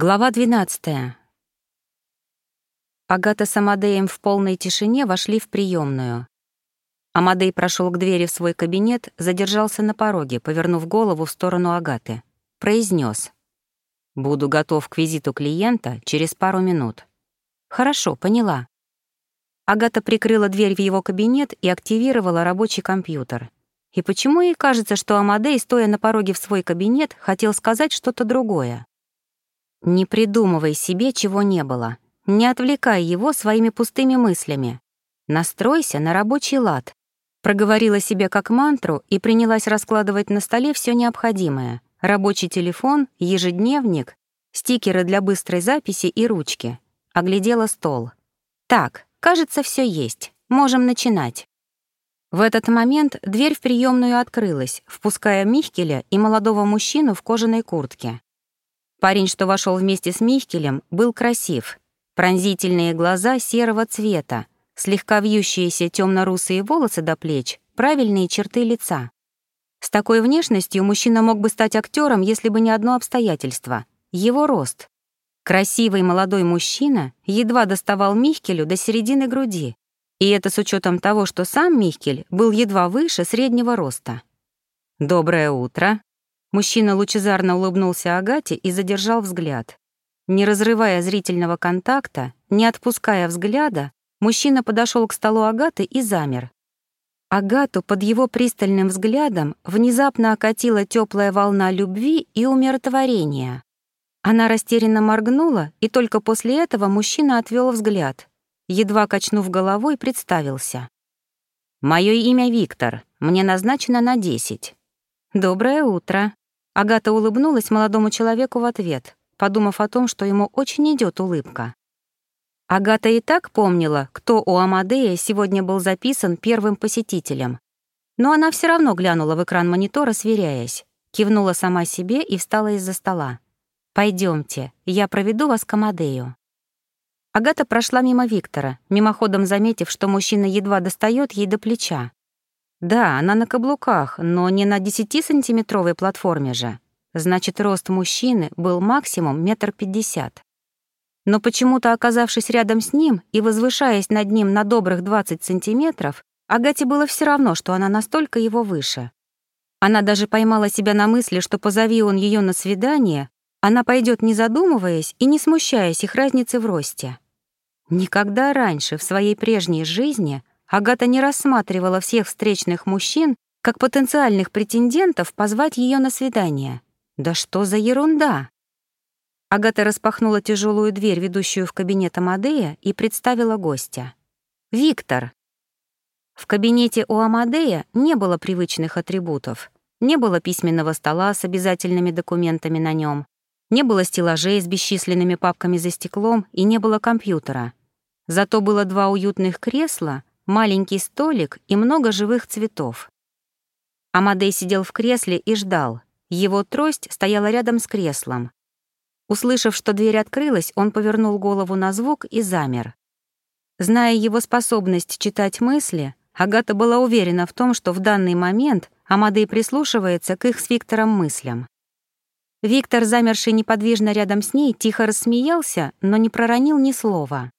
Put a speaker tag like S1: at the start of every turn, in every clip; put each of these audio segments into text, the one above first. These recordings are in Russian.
S1: Глава 12. Агата с Амадеем в полной тишине вошли в приемную. Амадей прошел к двери в свой кабинет, задержался на пороге, повернув голову в сторону Агаты. Произнес: «Буду готов к визиту клиента через пару минут». «Хорошо, поняла». Агата прикрыла дверь в его кабинет и активировала рабочий компьютер. И почему ей кажется, что Амадей, стоя на пороге в свой кабинет, хотел сказать что-то другое? Не придумывай себе, чего не было. Не отвлекай его своими пустыми мыслями. Настройся на рабочий лад. Проговорила себе как мантру и принялась раскладывать на столе все необходимое. Рабочий телефон, ежедневник, стикеры для быстрой записи и ручки. Оглядела стол. Так, кажется, все есть. Можем начинать. В этот момент дверь в приемную открылась, впуская Михкеля и молодого мужчину в кожаной куртке. Парень, что вошел вместе с Михкелем, был красив. Пронзительные глаза серого цвета, слегка вьющиеся темно-русые волосы до плеч, правильные черты лица. С такой внешностью мужчина мог бы стать актером, если бы не одно обстоятельство — его рост. Красивый молодой мужчина едва доставал Михкелю до середины груди, и это с учетом того, что сам Михкель был едва выше среднего роста. «Доброе утро», Мужчина лучезарно улыбнулся Агате и задержал взгляд. Не разрывая зрительного контакта, не отпуская взгляда, мужчина подошел к столу Агаты и замер. Агату под его пристальным взглядом внезапно окатила теплая волна любви и умиротворения. Она растерянно моргнула, и только после этого мужчина отвел взгляд. Едва качнув головой, представился. «Мое имя Виктор. Мне назначено на десять». «Доброе утро», Агата улыбнулась молодому человеку в ответ, подумав о том, что ему очень идет улыбка. Агата и так помнила, кто у Амадея сегодня был записан первым посетителем. Но она все равно глянула в экран монитора, сверяясь, кивнула сама себе и встала из-за стола. Пойдемте, я проведу вас к Амадею». Агата прошла мимо Виктора, мимоходом заметив, что мужчина едва достает ей до плеча. Да, она на каблуках, но не на 10-сантиметровой платформе же. Значит, рост мужчины был максимум метр пятьдесят. Но почему-то, оказавшись рядом с ним и возвышаясь над ним на добрых 20 сантиметров, Агате было все равно, что она настолько его выше. Она даже поймала себя на мысли, что позови он ее на свидание, она пойдет не задумываясь и не смущаясь их разницы в росте. Никогда раньше в своей прежней жизни Агата не рассматривала всех встречных мужчин как потенциальных претендентов позвать ее на свидание. Да что за ерунда! Агата распахнула тяжелую дверь, ведущую в кабинет Амадея, и представила гостя. «Виктор». В кабинете у Амадея не было привычных атрибутов. Не было письменного стола с обязательными документами на нем, не было стеллажей с бесчисленными папками за стеклом и не было компьютера. Зато было два уютных кресла маленький столик и много живых цветов. Амадей сидел в кресле и ждал. Его трость стояла рядом с креслом. Услышав, что дверь открылась, он повернул голову на звук и замер. Зная его способность читать мысли, Агата была уверена в том, что в данный момент Амадей прислушивается к их с Виктором мыслям. Виктор, замерший неподвижно рядом с ней, тихо рассмеялся, но не проронил ни слова.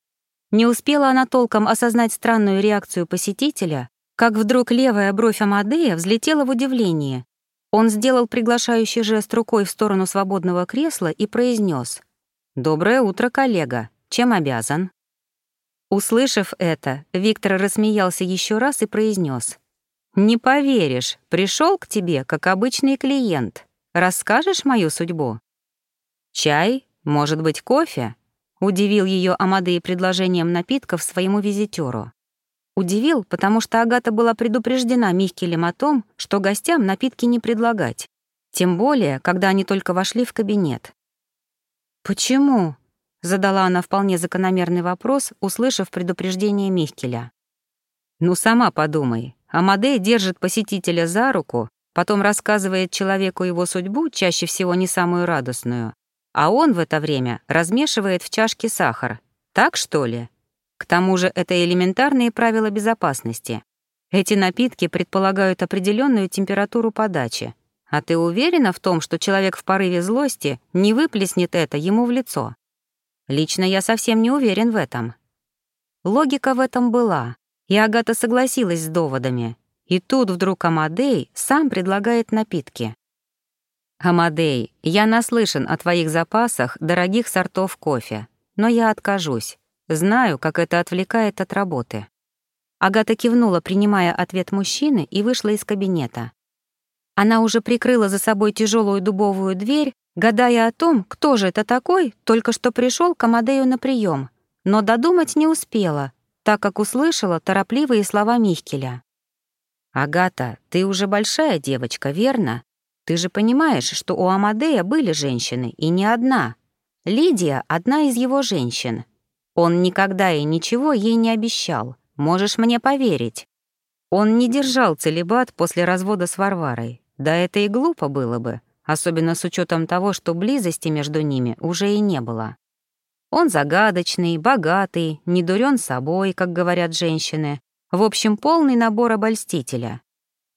S1: Не успела она толком осознать странную реакцию посетителя, как вдруг левая бровь Амадея взлетела в удивлении. Он сделал приглашающий жест рукой в сторону свободного кресла и произнес: «Доброе утро, коллега. Чем обязан?» Услышав это, Виктор рассмеялся еще раз и произнес: «Не поверишь, пришел к тебе, как обычный клиент. Расскажешь мою судьбу?» «Чай? Может быть, кофе?» Удивил ее Амадей предложением напитков своему визитеру. Удивил, потому что Агата была предупреждена Михкелем о том, что гостям напитки не предлагать. Тем более, когда они только вошли в кабинет. «Почему?» — задала она вполне закономерный вопрос, услышав предупреждение Михкеля. «Ну, сама подумай. Амадей держит посетителя за руку, потом рассказывает человеку его судьбу, чаще всего не самую радостную, а он в это время размешивает в чашке сахар. Так что ли? К тому же это элементарные правила безопасности. Эти напитки предполагают определенную температуру подачи. А ты уверена в том, что человек в порыве злости не выплеснет это ему в лицо? Лично я совсем не уверен в этом. Логика в этом была, и Агата согласилась с доводами. И тут вдруг Амадей сам предлагает напитки. «Амадей, я наслышан о твоих запасах дорогих сортов кофе, но я откажусь. Знаю, как это отвлекает от работы». Агата кивнула, принимая ответ мужчины, и вышла из кабинета. Она уже прикрыла за собой тяжелую дубовую дверь, гадая о том, кто же это такой, только что пришел к Амадею на прием, но додумать не успела, так как услышала торопливые слова Михкеля. «Агата, ты уже большая девочка, верно? Ты же понимаешь, что у Амадея были женщины, и не одна. Лидия — одна из его женщин. Он никогда и ничего ей не обещал, можешь мне поверить. Он не держал целебат после развода с Варварой. Да это и глупо было бы, особенно с учетом того, что близости между ними уже и не было. Он загадочный, богатый, не дурен собой, как говорят женщины, в общем, полный набор обольстителя.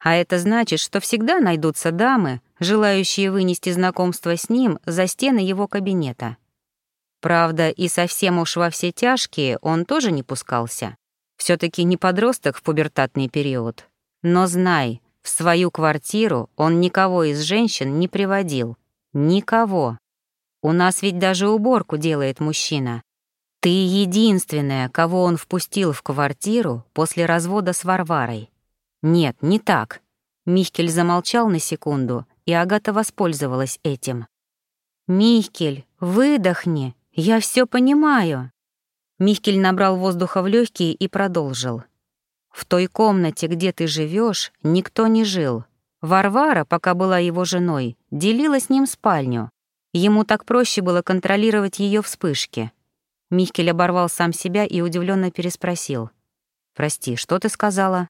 S1: А это значит, что всегда найдутся дамы, желающие вынести знакомство с ним за стены его кабинета. Правда, и совсем уж во все тяжкие он тоже не пускался. все таки не подросток в пубертатный период. Но знай, в свою квартиру он никого из женщин не приводил. Никого. У нас ведь даже уборку делает мужчина. Ты единственная, кого он впустил в квартиру после развода с Варварой. Нет, не так. Михкель замолчал на секунду, и Агата воспользовалась этим. «Михкель, выдохни, я все понимаю». Михкель набрал воздуха в легкие и продолжил. «В той комнате, где ты живешь, никто не жил. Варвара, пока была его женой, делила с ним спальню. Ему так проще было контролировать ее вспышки. Михкель оборвал сам себя и удивленно переспросил. «Прости, что ты сказала?»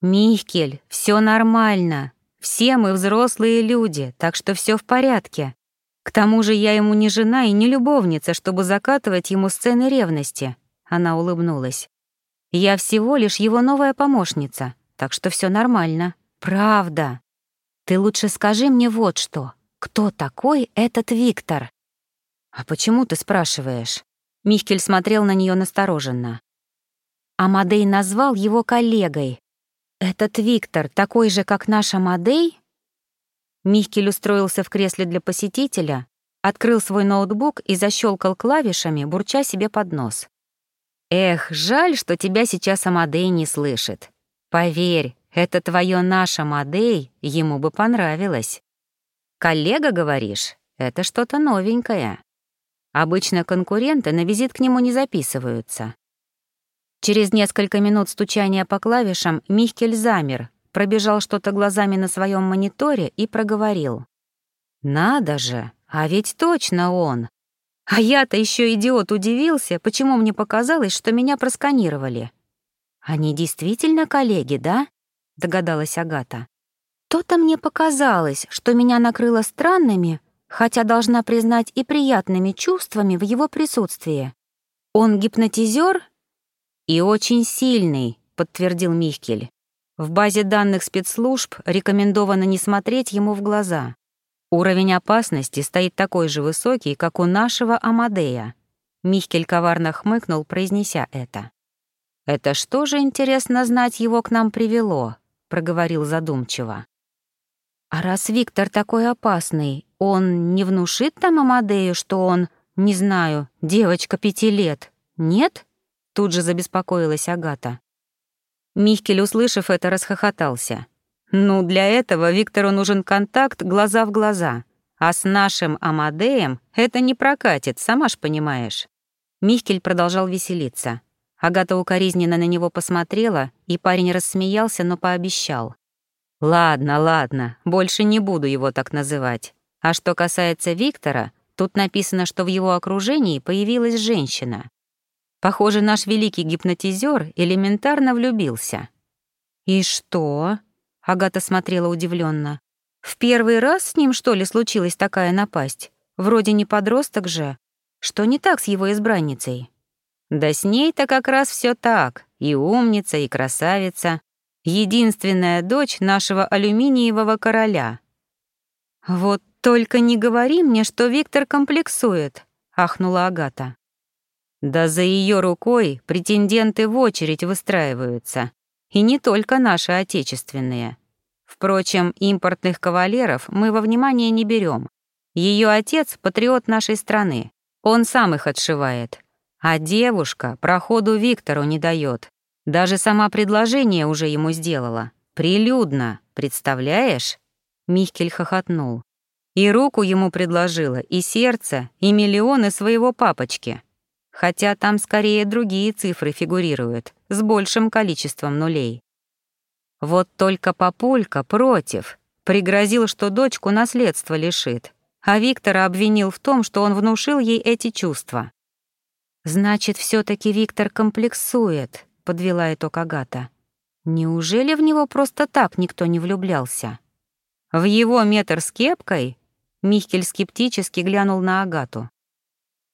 S1: «Михкель, все нормально. Все мы взрослые люди, так что все в порядке. К тому же я ему не жена и не любовница, чтобы закатывать ему сцены ревности». Она улыбнулась. «Я всего лишь его новая помощница, так что все нормально. Правда. Ты лучше скажи мне вот что. Кто такой этот Виктор?» «А почему ты спрашиваешь?» Михкель смотрел на нее настороженно. Амадей назвал его коллегой. «Этот Виктор такой же, как наш Амадей?» Михкель устроился в кресле для посетителя, открыл свой ноутбук и защелкал клавишами, бурча себе под нос. «Эх, жаль, что тебя сейчас Амадей не слышит. Поверь, это твое наш Амадей, ему бы понравилось. Коллега, говоришь, это что-то новенькое». Обычно конкуренты на визит к нему не записываются. Через несколько минут стучания по клавишам Михкель замер, пробежал что-то глазами на своем мониторе и проговорил. «Надо же, а ведь точно он! А я-то еще идиот удивился, почему мне показалось, что меня просканировали». «Они действительно коллеги, да?» — догадалась Агата. «То-то мне показалось, что меня накрыло странными, хотя должна признать и приятными чувствами в его присутствии. Он гипнотизер и очень сильный, подтвердил Михкель. В базе данных спецслужб рекомендовано не смотреть ему в глаза. Уровень опасности стоит такой же высокий, как у нашего Амадея. Михкель коварно хмыкнул, произнеся это. «Это что же, интересно знать, его к нам привело?» — проговорил задумчиво. «А раз Виктор такой опасный, он не внушит там Амадею, что он, не знаю, девочка пяти лет? Нет?» Тут же забеспокоилась Агата. Михкель, услышав это, расхохотался. «Ну, для этого Виктору нужен контакт глаза в глаза. А с нашим Амадеем это не прокатит, сама ж понимаешь». Михкель продолжал веселиться. Агата укоризненно на него посмотрела, и парень рассмеялся, но пообещал. «Ладно, ладно, больше не буду его так называть. А что касается Виктора, тут написано, что в его окружении появилась женщина. Похоже, наш великий гипнотизер элементарно влюбился. «И что?» — Агата смотрела удивленно. «В первый раз с ним, что ли, случилась такая напасть? Вроде не подросток же. Что не так с его избранницей?» «Да с ней-то как раз все так. И умница, и красавица. Единственная дочь нашего алюминиевого короля. «Вот только не говори мне, что Виктор комплексует», — ахнула Агата. «Да за ее рукой претенденты в очередь выстраиваются. И не только наши отечественные. Впрочем, импортных кавалеров мы во внимание не берем. Ее отец — патриот нашей страны. Он сам их отшивает. А девушка проходу Виктору не дает. Даже сама предложение уже ему сделала. Прилюдно, представляешь? Михкель хохотнул. И руку ему предложила, и сердце, и миллионы своего папочки. Хотя там скорее другие цифры фигурируют, с большим количеством нулей. Вот только папулька против, пригрозил, что дочку наследства лишит, а Виктора обвинил в том, что он внушил ей эти чувства. «Значит, все таки Виктор комплексует», — подвела итог Агата. «Неужели в него просто так никто не влюблялся?» «В его метр с кепкой?» Михкель скептически глянул на Агату.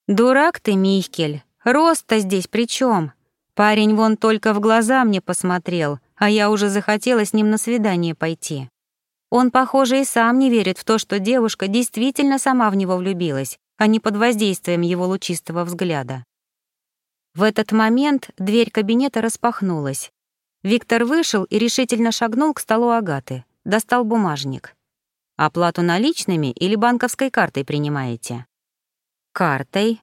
S1: «Дурак ты, Михкель, рост-то здесь при чем? Парень вон только в глаза мне посмотрел, а я уже захотела с ним на свидание пойти. Он, похоже, и сам не верит в то, что девушка действительно сама в него влюбилась, а не под воздействием его лучистого взгляда. В этот момент дверь кабинета распахнулась. Виктор вышел и решительно шагнул к столу Агаты достал бумажник. «Оплату наличными или банковской картой принимаете?» «Картой».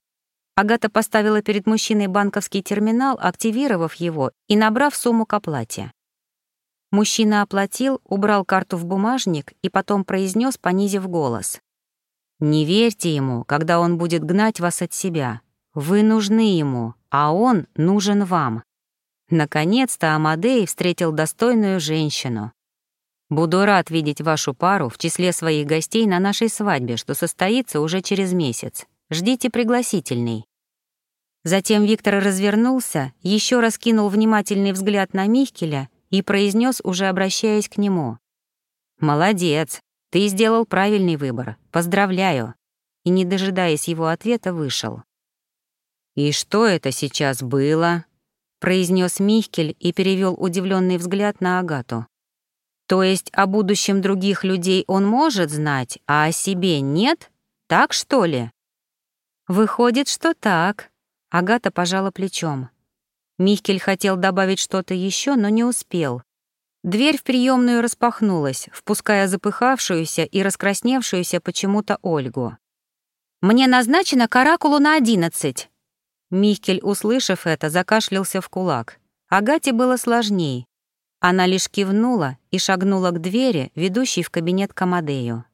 S1: Агата поставила перед мужчиной банковский терминал, активировав его и набрав сумму к оплате. Мужчина оплатил, убрал карту в бумажник и потом произнес, понизив голос. «Не верьте ему, когда он будет гнать вас от себя. Вы нужны ему, а он нужен вам». Наконец-то Амадей встретил достойную женщину. Буду рад видеть вашу пару в числе своих гостей на нашей свадьбе, что состоится уже через месяц. Ждите пригласительный». Затем Виктор развернулся, еще раз кинул внимательный взгляд на Михкеля и произнес, уже обращаясь к нему. «Молодец, ты сделал правильный выбор. Поздравляю». И, не дожидаясь его ответа, вышел. «И что это сейчас было?» произнес Михкель и перевел удивленный взгляд на Агату. То есть о будущем других людей он может знать, а о себе нет? Так что ли? Выходит, что так. Агата пожала плечом. Михкель хотел добавить что-то еще, но не успел. Дверь в приемную распахнулась, впуская запыхавшуюся и раскрасневшуюся почему-то Ольгу. «Мне назначено каракулу на одиннадцать!» Михкель, услышав это, закашлялся в кулак. Агате было сложней. Она лишь кивнула и шагнула к двери, ведущей в кабинет Камадею.